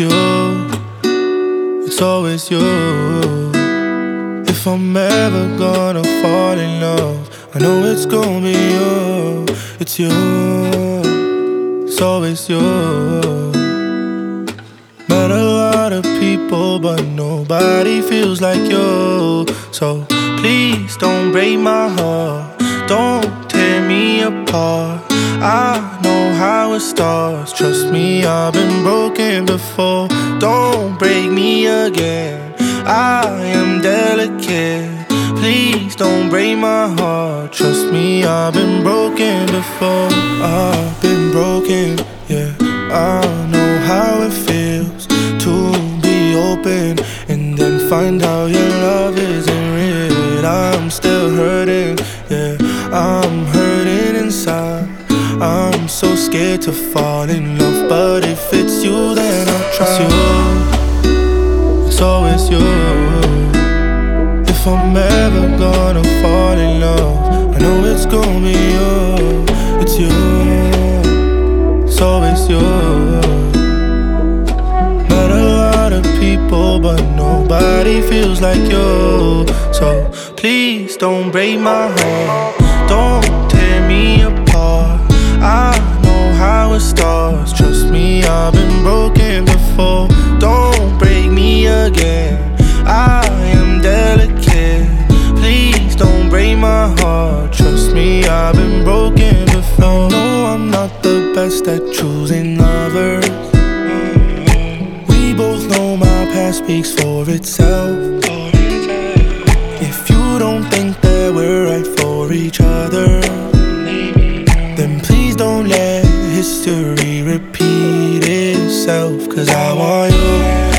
It's you, it's always you. If I'm ever gonna fall in love, I know it's gonna be you. It's you, it's always you. Met a lot of people, but nobody feels like you. So please don't break my heart, starts. Trust me, I've been broken before. Don't break me again. I am delicate. Please don't break my heart. Trust me, I've been broken before. I've been broken, yeah. I know how it feels to be open and then find out your love isn't real. I'm still hurting, so scared to fall in love, but if it's you, then I'll try. It's you, it's always you. If I'm ever gonna fall in love, I know it's gonna be you. It's you, it's always you. Met a lot of people, but nobody feels like you. So please don't break my heart, break my heart. Trust me, I've been broken before. No, I'm not the best at choosing lovers. We both know my past speaks for itself. If you don't think that we're right for each other, then please don't let history repeat itself. Cause I want you,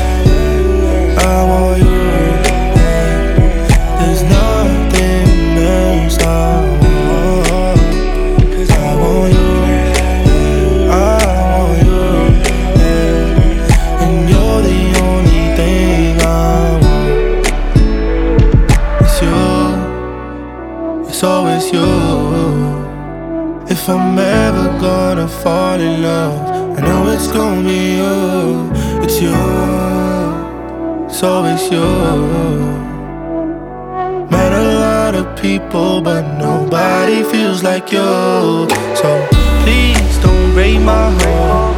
If I'm ever gonna fall in love, I know it's gonna be you. It's you, so it's you. Met a lot of people, but nobody feels like you. So please don't break my heart,